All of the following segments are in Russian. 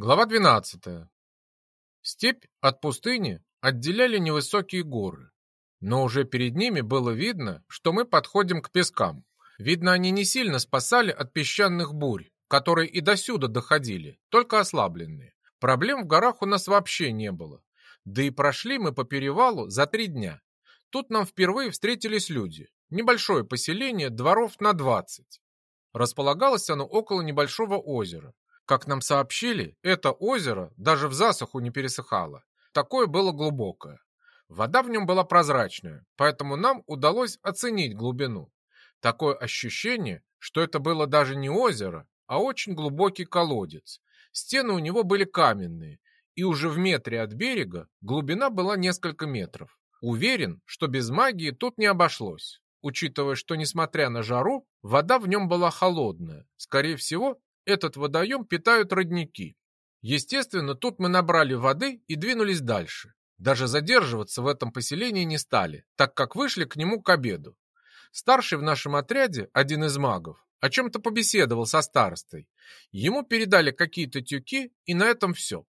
Глава 12. Степь от пустыни отделяли невысокие горы, но уже перед ними было видно, что мы подходим к пескам. Видно, они не сильно спасали от песчаных бурь, которые и досюда доходили, только ослабленные. Проблем в горах у нас вообще не было. Да и прошли мы по перевалу за три дня. Тут нам впервые встретились люди. Небольшое поселение, дворов на 20. Располагалось оно около небольшого озера. Как нам сообщили, это озеро даже в засуху не пересыхало. Такое было глубокое. Вода в нем была прозрачная, поэтому нам удалось оценить глубину. Такое ощущение, что это было даже не озеро, а очень глубокий колодец. Стены у него были каменные, и уже в метре от берега глубина была несколько метров. Уверен, что без магии тут не обошлось, учитывая, что, несмотря на жару, вода в нем была холодная. Скорее всего, этот водоем питают родники. Естественно, тут мы набрали воды и двинулись дальше. Даже задерживаться в этом поселении не стали, так как вышли к нему к обеду. Старший в нашем отряде, один из магов, о чем-то побеседовал со старостой. Ему передали какие-то тюки, и на этом все.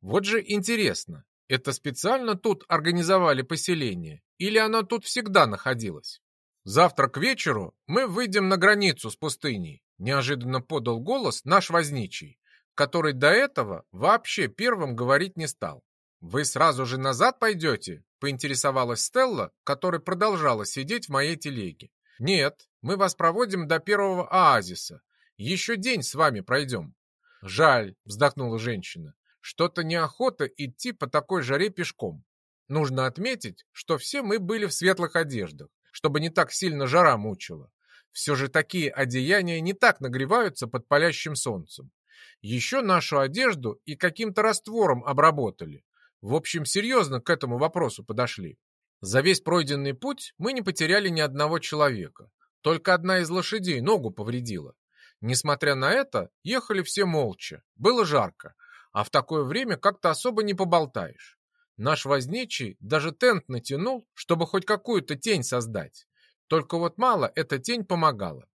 Вот же интересно, это специально тут организовали поселение, или оно тут всегда находилось? Завтра к вечеру мы выйдем на границу с пустыней, Неожиданно подал голос наш возничий, который до этого вообще первым говорить не стал. «Вы сразу же назад пойдете?» — поинтересовалась Стелла, которая продолжала сидеть в моей телеге. «Нет, мы вас проводим до первого оазиса. Еще день с вами пройдем». «Жаль», — вздохнула женщина, — «что-то неохота идти по такой жаре пешком. Нужно отметить, что все мы были в светлых одеждах, чтобы не так сильно жара мучила. Все же такие одеяния не так нагреваются под палящим солнцем. Еще нашу одежду и каким-то раствором обработали. В общем, серьезно к этому вопросу подошли. За весь пройденный путь мы не потеряли ни одного человека. Только одна из лошадей ногу повредила. Несмотря на это, ехали все молча. Было жарко, а в такое время как-то особо не поболтаешь. Наш возничий даже тент натянул, чтобы хоть какую-то тень создать. Только вот мало эта тень помогала.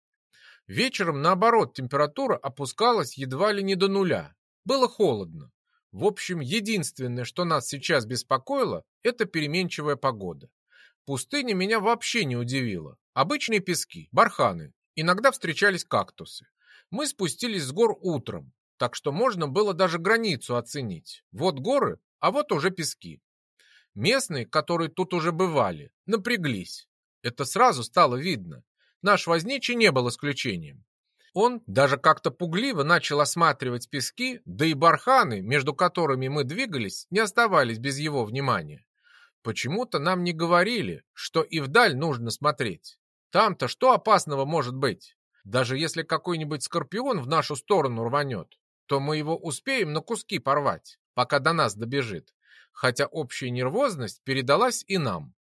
Вечером, наоборот, температура опускалась едва ли не до нуля. Было холодно. В общем, единственное, что нас сейчас беспокоило, это переменчивая погода. Пустыня меня вообще не удивила. Обычные пески, барханы, иногда встречались кактусы. Мы спустились с гор утром, так что можно было даже границу оценить. Вот горы, а вот уже пески. Местные, которые тут уже бывали, напряглись. Это сразу стало видно. Наш возничий не был исключением. Он даже как-то пугливо начал осматривать пески, да и барханы, между которыми мы двигались, не оставались без его внимания. Почему-то нам не говорили, что и вдаль нужно смотреть. Там-то что опасного может быть? Даже если какой-нибудь скорпион в нашу сторону рванет, то мы его успеем на куски порвать, пока до нас добежит. Хотя общая нервозность передалась и нам.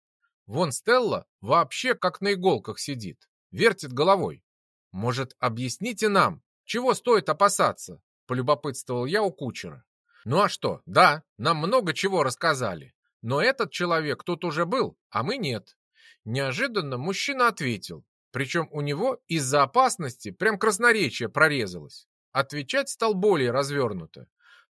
Вон Стелла вообще как на иголках сидит, вертит головой. Может, объясните нам, чего стоит опасаться? Полюбопытствовал я у кучера. Ну а что, да, нам много чего рассказали. Но этот человек тут уже был, а мы нет. Неожиданно мужчина ответил. Причем у него из-за опасности прям красноречие прорезалось. Отвечать стал более развернуто.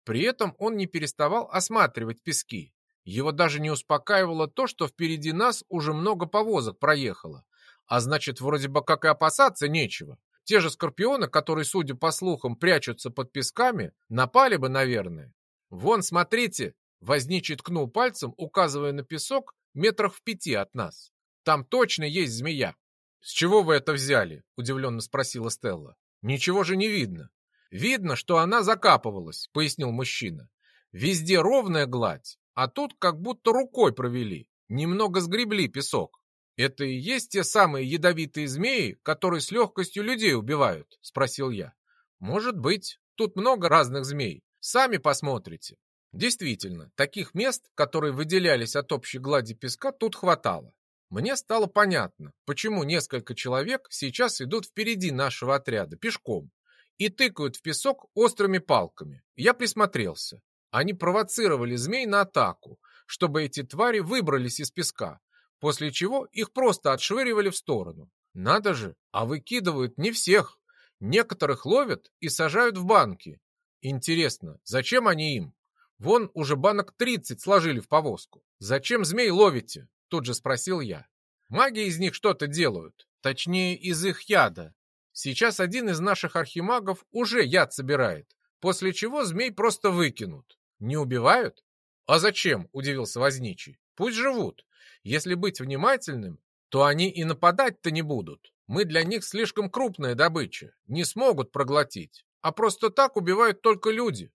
При этом он не переставал осматривать пески. Его даже не успокаивало то, что впереди нас уже много повозок проехало. А значит, вроде бы как и опасаться нечего. Те же скорпионы, которые, судя по слухам, прячутся под песками, напали бы, наверное. Вон, смотрите, Возничий ткнул пальцем, указывая на песок метрах в пяти от нас. Там точно есть змея. С чего вы это взяли? Удивленно спросила Стелла. Ничего же не видно. Видно, что она закапывалась, пояснил мужчина. Везде ровная гладь, а тут как будто рукой провели, немного сгребли песок. «Это и есть те самые ядовитые змеи, которые с легкостью людей убивают?» – спросил я. «Может быть. Тут много разных змей. Сами посмотрите». Действительно, таких мест, которые выделялись от общей глади песка, тут хватало. Мне стало понятно, почему несколько человек сейчас идут впереди нашего отряда пешком и тыкают в песок острыми палками. Я присмотрелся. Они провоцировали змей на атаку, чтобы эти твари выбрались из песка, после чего их просто отшвыривали в сторону. Надо же, а выкидывают не всех. Некоторых ловят и сажают в банки. Интересно, зачем они им? Вон уже банок 30 сложили в повозку. Зачем змей ловите? Тут же спросил я. Маги из них что-то делают. Точнее, из их яда. Сейчас один из наших архимагов уже яд собирает, после чего змей просто выкинут. Не убивают? А зачем? Удивился Возничий. Пусть живут. Если быть внимательным, то они и нападать-то не будут. Мы для них слишком крупная добыча, не смогут проглотить. А просто так убивают только люди.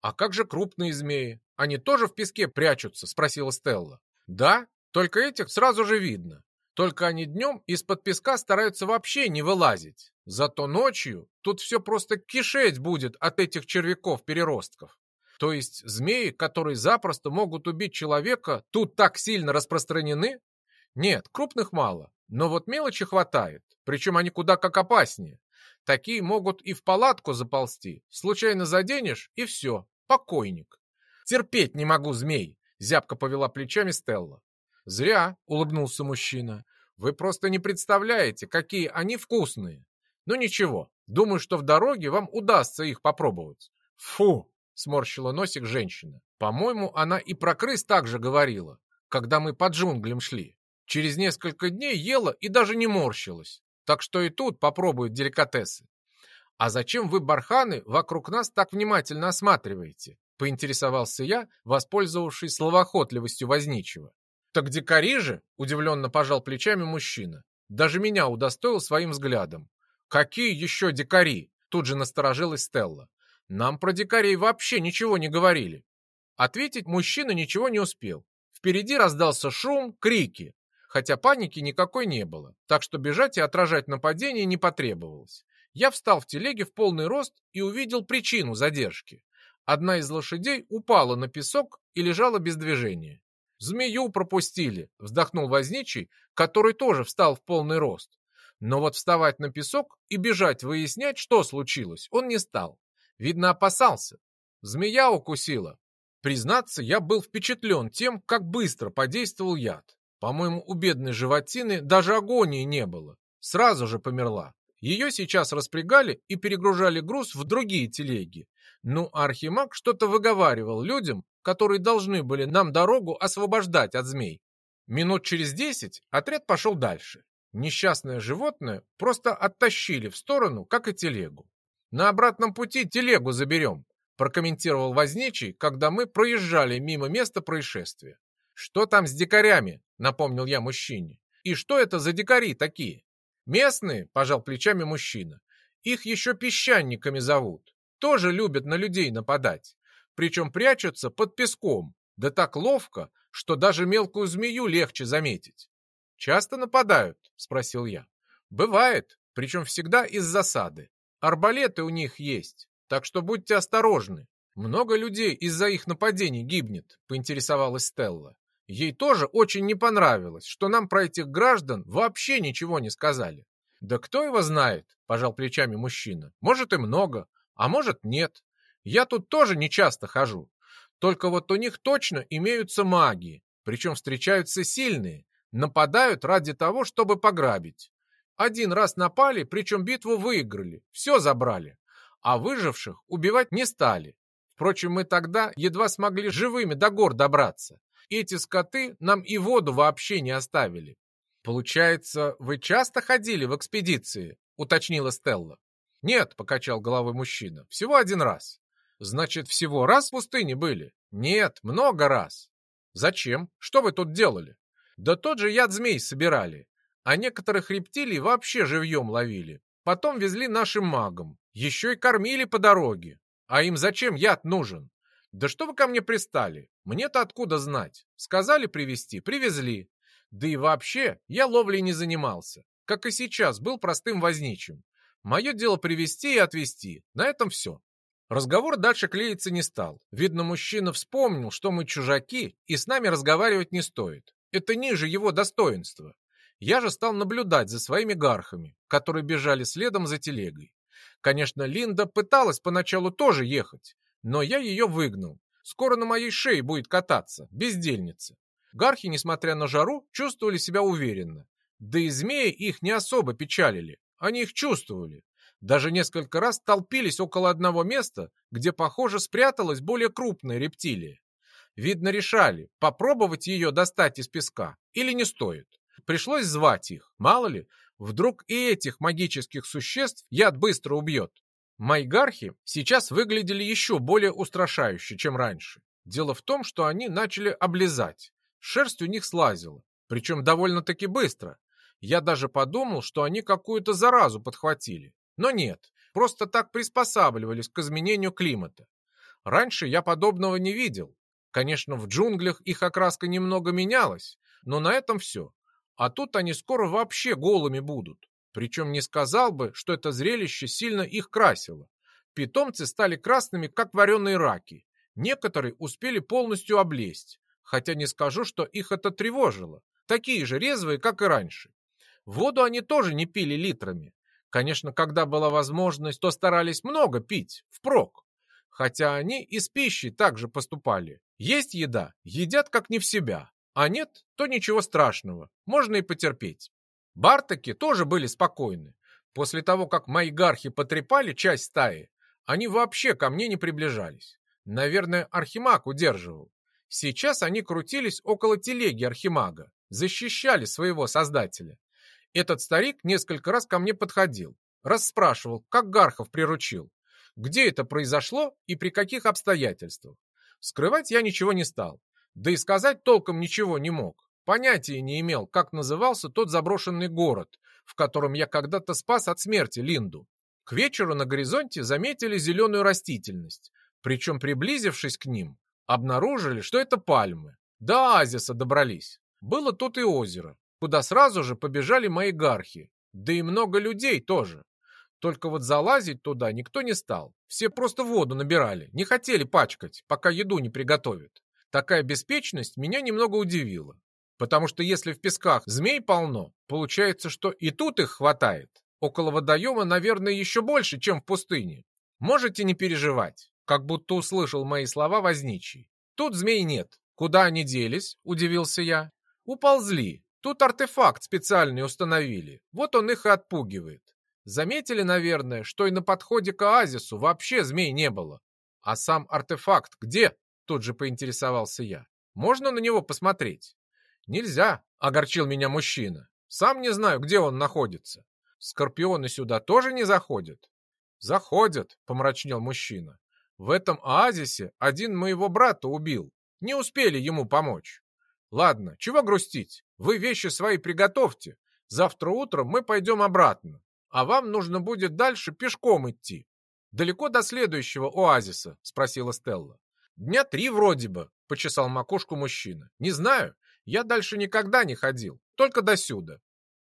А как же крупные змеи? Они тоже в песке прячутся? Спросила Стелла. Да, только этих сразу же видно. Только они днем из-под песка стараются вообще не вылазить. Зато ночью тут все просто кишеть будет от этих червяков-переростков. То есть змеи, которые запросто могут убить человека, тут так сильно распространены? Нет, крупных мало, но вот мелочи хватает, причем они куда как опаснее. Такие могут и в палатку заползти, случайно заденешь и все, покойник. Терпеть не могу змей, зябко повела плечами Стелла. Зря, улыбнулся мужчина, вы просто не представляете, какие они вкусные. Ну ничего, думаю, что в дороге вам удастся их попробовать. Фу, сморщила носик женщина. По-моему, она и про крыс так же говорила, когда мы по джунглям шли. Через несколько дней ела и даже не морщилась. Так что и тут попробуют деликатесы. А зачем вы, барханы, вокруг нас так внимательно осматриваете? Поинтересовался я, воспользовавшись словоохотливостью возничего. Так дикари же, удивленно пожал плечами мужчина. Даже меня удостоил своим взглядом. Какие еще дикари? Тут же насторожилась Стелла. Нам про дикарей вообще ничего не говорили. Ответить мужчина ничего не успел. Впереди раздался шум, крики хотя паники никакой не было, так что бежать и отражать нападение не потребовалось. Я встал в телеге в полный рост и увидел причину задержки. Одна из лошадей упала на песок и лежала без движения. «Змею пропустили», — вздохнул возничий, который тоже встал в полный рост. Но вот вставать на песок и бежать выяснять, что случилось, он не стал. Видно, опасался. Змея укусила. Признаться, я был впечатлен тем, как быстро подействовал яд. По-моему, у бедной животины даже агонии не было. Сразу же померла. Ее сейчас распрягали и перегружали груз в другие телеги. Ну, Архимаг что-то выговаривал людям, которые должны были нам дорогу освобождать от змей. Минут через десять отряд пошел дальше. Несчастное животное просто оттащили в сторону, как и телегу. На обратном пути телегу заберем, прокомментировал возничий, когда мы проезжали мимо места происшествия. Что там с дикарями? напомнил я мужчине. И что это за дикари такие? Местные, пожал плечами мужчина. Их еще песчаниками зовут. Тоже любят на людей нападать. Причем прячутся под песком. Да так ловко, что даже мелкую змею легче заметить. Часто нападают? Спросил я. Бывает, причем всегда из засады. Арбалеты у них есть, так что будьте осторожны. Много людей из-за их нападений гибнет, поинтересовалась Стелла. Ей тоже очень не понравилось, что нам про этих граждан вообще ничего не сказали. Да кто его знает, пожал плечами мужчина. Может и много, а может нет. Я тут тоже не часто хожу. Только вот у них точно имеются маги, причем встречаются сильные, нападают ради того, чтобы пограбить. Один раз напали, причем битву выиграли, все забрали, а выживших убивать не стали. Впрочем, мы тогда едва смогли живыми до гор добраться. Эти скоты нам и воду вообще не оставили. Получается, вы часто ходили в экспедиции? Уточнила Стелла. Нет, покачал головой мужчина, всего один раз. Значит, всего раз в пустыне были? Нет, много раз. Зачем? Что вы тут делали? Да тот же яд змей собирали. А некоторых рептилий вообще живьем ловили. Потом везли нашим магам. Еще и кормили по дороге. А им зачем яд нужен? «Да что вы ко мне пристали? Мне-то откуда знать? Сказали привезти, привезли. Да и вообще, я ловлей не занимался. Как и сейчас, был простым возничим. Мое дело привезти и отвезти. На этом все». Разговор дальше клеиться не стал. Видно, мужчина вспомнил, что мы чужаки, и с нами разговаривать не стоит. Это ниже его достоинства. Я же стал наблюдать за своими гархами, которые бежали следом за телегой. Конечно, Линда пыталась поначалу тоже ехать, но я ее выгнал. Скоро на моей шее будет кататься, бездельница. Гархи, несмотря на жару, чувствовали себя уверенно. Да и змеи их не особо печалили, они их чувствовали. Даже несколько раз толпились около одного места, где, похоже, спряталась более крупная рептилия. Видно, решали, попробовать ее достать из песка или не стоит. Пришлось звать их. Мало ли, вдруг и этих магических существ яд быстро убьет. Майгархи сейчас выглядели еще более устрашающе, чем раньше. Дело в том, что они начали облизать. Шерсть у них слазила, причем довольно-таки быстро. Я даже подумал, что они какую-то заразу подхватили. Но нет, просто так приспосабливались к изменению климата. Раньше я подобного не видел. Конечно, в джунглях их окраска немного менялась, но на этом все. А тут они скоро вообще голыми будут. Причем не сказал бы, что это зрелище сильно их красило. Питомцы стали красными, как вареные раки. Некоторые успели полностью облезть, хотя не скажу, что их это тревожило. Такие же резвые, как и раньше. Воду они тоже не пили литрами. Конечно, когда была возможность, то старались много пить, впрок. Хотя они и с пищей также поступали. Есть еда, едят как не в себя. А нет, то ничего страшного, можно и потерпеть. Бартаки тоже были спокойны. После того, как майгархи потрепали часть стаи, они вообще ко мне не приближались. Наверное, Архимаг удерживал. Сейчас они крутились около телеги Архимага, защищали своего создателя. Этот старик несколько раз ко мне подходил, расспрашивал, как Гархов приручил, где это произошло и при каких обстоятельствах. Скрывать я ничего не стал. Да и сказать толком ничего не мог. Понятия не имел, как назывался тот заброшенный город, в котором я когда-то спас от смерти Линду. К вечеру на горизонте заметили зеленую растительность, причем, приблизившись к ним, обнаружили, что это пальмы. До оазиса добрались. Было тут и озеро, куда сразу же побежали мои гархи, да и много людей тоже. Только вот залазить туда никто не стал. Все просто воду набирали, не хотели пачкать, пока еду не приготовят. Такая беспечность меня немного удивила. Потому что если в песках змей полно, получается, что и тут их хватает. Около водоема, наверное, еще больше, чем в пустыне. Можете не переживать, как будто услышал мои слова возничий. Тут змей нет. Куда они делись, удивился я. Уползли. Тут артефакт специальный установили. Вот он их и отпугивает. Заметили, наверное, что и на подходе к оазису вообще змей не было. А сам артефакт где? Тут же поинтересовался я. Можно на него посмотреть? Нельзя, огорчил меня мужчина. Сам не знаю, где он находится. Скорпионы сюда тоже не заходят? Заходят, помрачнел мужчина. В этом оазисе один моего брата убил. Не успели ему помочь. Ладно, чего грустить? Вы вещи свои приготовьте. Завтра утром мы пойдем обратно. А вам нужно будет дальше пешком идти. Далеко до следующего оазиса? Спросила Стелла. Дня три вроде бы, почесал макушку мужчина. Не знаю, я дальше никогда не ходил, только досюда.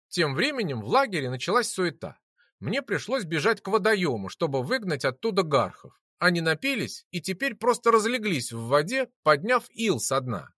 Тем временем в лагере началась суета. Мне пришлось бежать к водоему, чтобы выгнать оттуда гархов. Они напились и теперь просто разлеглись в воде, подняв ил со дна.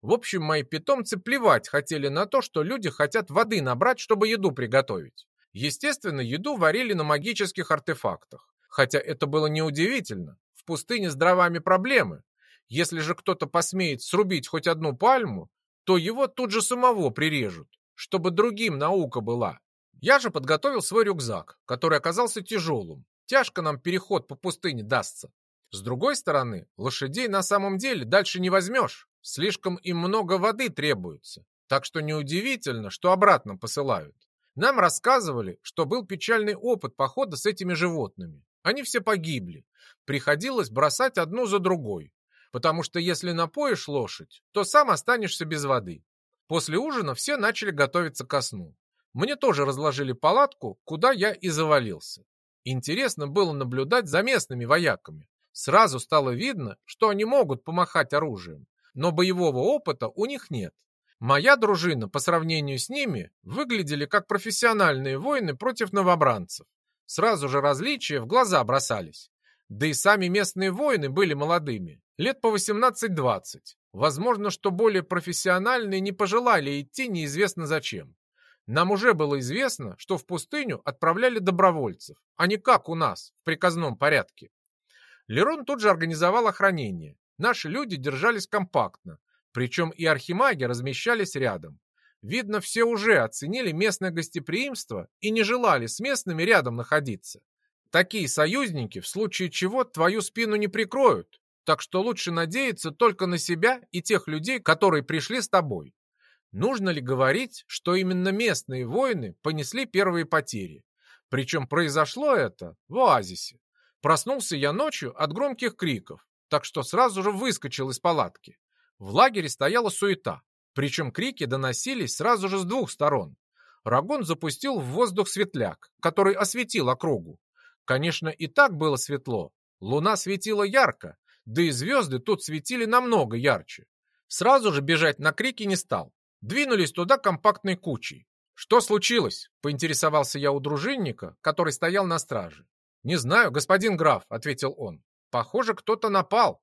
В общем, мои питомцы плевать хотели на то, что люди хотят воды набрать, чтобы еду приготовить. Естественно, еду варили на магических артефактах. Хотя это было неудивительно пустыне с дровами проблемы. Если же кто-то посмеет срубить хоть одну пальму, то его тут же самого прирежут, чтобы другим наука была. Я же подготовил свой рюкзак, который оказался тяжелым. Тяжко нам переход по пустыне дастся. С другой стороны, лошадей на самом деле дальше не возьмешь. Слишком им много воды требуется. Так что неудивительно, что обратно посылают. Нам рассказывали, что был печальный опыт похода с этими животными. Они все погибли. Приходилось бросать одну за другой, потому что если напоишь лошадь, то сам останешься без воды. После ужина все начали готовиться ко сну. Мне тоже разложили палатку, куда я и завалился. Интересно было наблюдать за местными вояками. Сразу стало видно, что они могут помахать оружием, но боевого опыта у них нет. Моя дружина по сравнению с ними выглядели как профессиональные воины против новобранцев. Сразу же различия в глаза бросались. Да и сами местные воины были молодыми, лет по 18-20. Возможно, что более профессиональные не пожелали идти неизвестно зачем. Нам уже было известно, что в пустыню отправляли добровольцев, а не как у нас, в приказном порядке. Лерон тут же организовал охранение. Наши люди держались компактно, причем и архимаги размещались рядом. Видно, все уже оценили местное гостеприимство и не желали с местными рядом находиться. Такие союзники в случае чего твою спину не прикроют, так что лучше надеяться только на себя и тех людей, которые пришли с тобой. Нужно ли говорить, что именно местные воины понесли первые потери? Причем произошло это в оазисе. Проснулся я ночью от громких криков, так что сразу же выскочил из палатки. В лагере стояла суета, причем крики доносились сразу же с двух сторон. Рагон запустил в воздух светляк, который осветил округу. Конечно, и так было светло. Луна светила ярко, да и звезды тут светили намного ярче. Сразу же бежать на крики не стал. Двинулись туда компактной кучей. «Что случилось?» — поинтересовался я у дружинника, который стоял на страже. «Не знаю, господин граф», — ответил он. «Похоже, кто-то напал».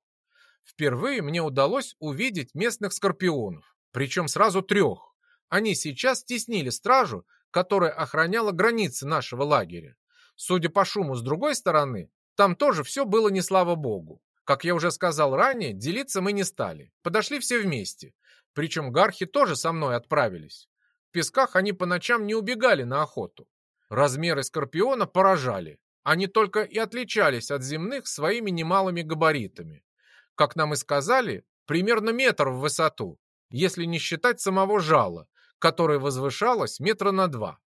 Впервые мне удалось увидеть местных скорпионов, причем сразу трех. Они сейчас теснили стражу, которая охраняла границы нашего лагеря. Судя по шуму с другой стороны, там тоже все было не слава богу. Как я уже сказал ранее, делиться мы не стали. Подошли все вместе. Причем гархи тоже со мной отправились. В песках они по ночам не убегали на охоту. Размеры скорпиона поражали. Они только и отличались от земных своими немалыми габаритами. Как нам и сказали, примерно метр в высоту, если не считать самого жала, которое возвышалось метра на два.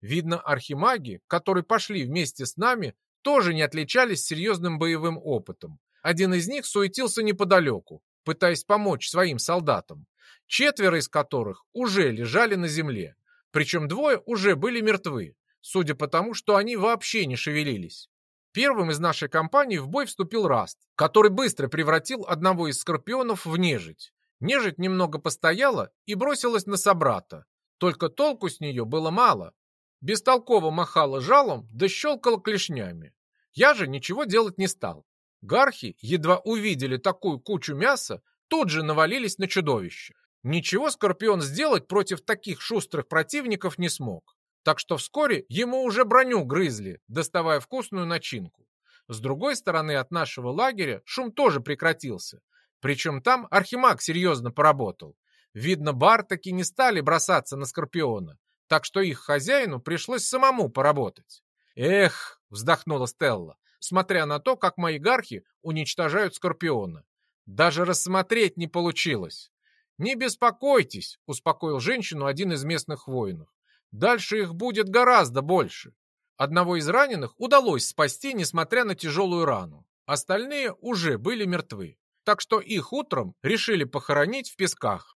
Видно, архимаги, которые пошли вместе с нами, тоже не отличались серьезным боевым опытом. Один из них суетился неподалеку, пытаясь помочь своим солдатам, четверо из которых уже лежали на земле, причем двое уже были мертвы, судя по тому, что они вообще не шевелились. Первым из нашей компании в бой вступил Раст, который быстро превратил одного из скорпионов в нежить. Нежить немного постояла и бросилась на собрата. Только толку с нее было мало. Бестолково махала жалом да щелкала клешнями. Я же ничего делать не стал. Гархи, едва увидели такую кучу мяса, тут же навалились на чудовище. Ничего Скорпион сделать против таких шустрых противников не смог. Так что вскоре ему уже броню грызли, доставая вкусную начинку. С другой стороны от нашего лагеря шум тоже прекратился. Причем там Архимаг серьезно поработал. Видно, бартаки не стали бросаться на Скорпиона, так что их хозяину пришлось самому поработать. «Эх!» — вздохнула Стелла, смотря на то, как мои гархи уничтожают Скорпиона. «Даже рассмотреть не получилось!» «Не беспокойтесь!» — успокоил женщину один из местных воинов. Дальше их будет гораздо больше. Одного из раненых удалось спасти, несмотря на тяжелую рану. Остальные уже были мертвы. Так что их утром решили похоронить в песках.